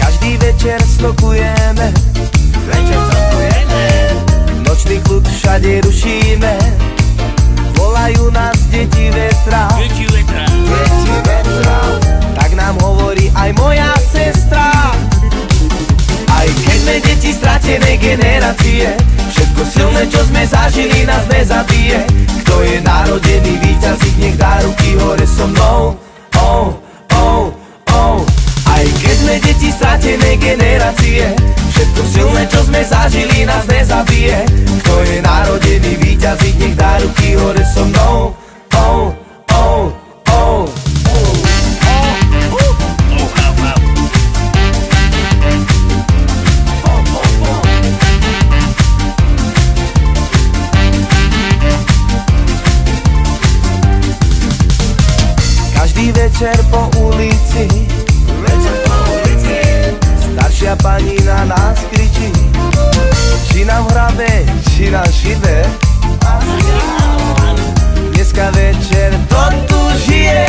Každý večer stokujeme. Večer stokujeme. Nočný kľud všade rušíme. Volajú nás deti vetra. Deti vetra. Deti vetra. Tak nám hovorí aj moja sestra. Aj keď sme deti stratenej generácie Všetko silné, čo sme zažili, nás nezabije. Kto je narodený víťaz, ich nech dá ruky hore so mnou sme deti stratenej generácie. Všetko silné, čo sme zažili, nás nezabije. Kto je narodený víťaz, ich nech dá ruky hore so mnou. Oh, oh, oh. Každý večer po ulici na nás kričí Či nám hrabe, nám šibe Dneska večer to tu žije.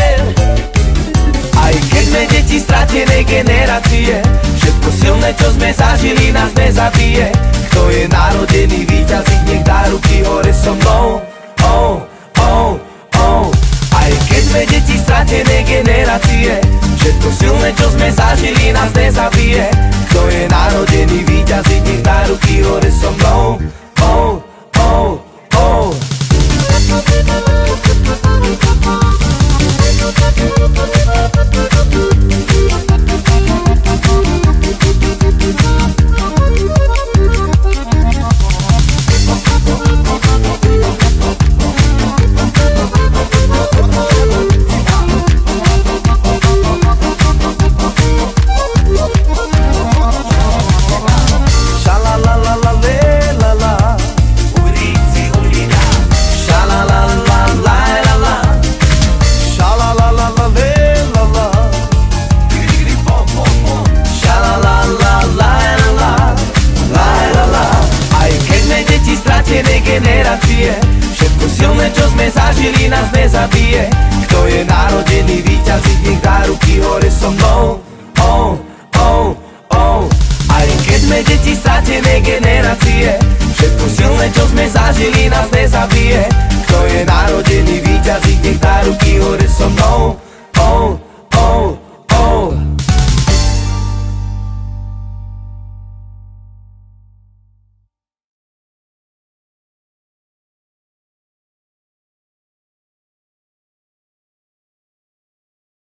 Aj keď sme deti stratenej generácie Všetko silné, čo sme zažili, nás nezabije. Kto je narodený víťaz, ich nech dá ruky hore so mnou. Oh, oh, oh. Aj keď sme deti stratenej generácie Všetko silné, čo sme zažili, nás nezabije. Kto je narodený víťaz, sme zažili, nás nezabije. Kto je narodený víťaz, ich nech dá ruky hore so mnou. Oh, oh, oh. Aj keď sme deti stratenej generácie Všetko silné, čo sme zažili, nás nezabije. Kto je narodený víťaz, ich nech dá ruky hore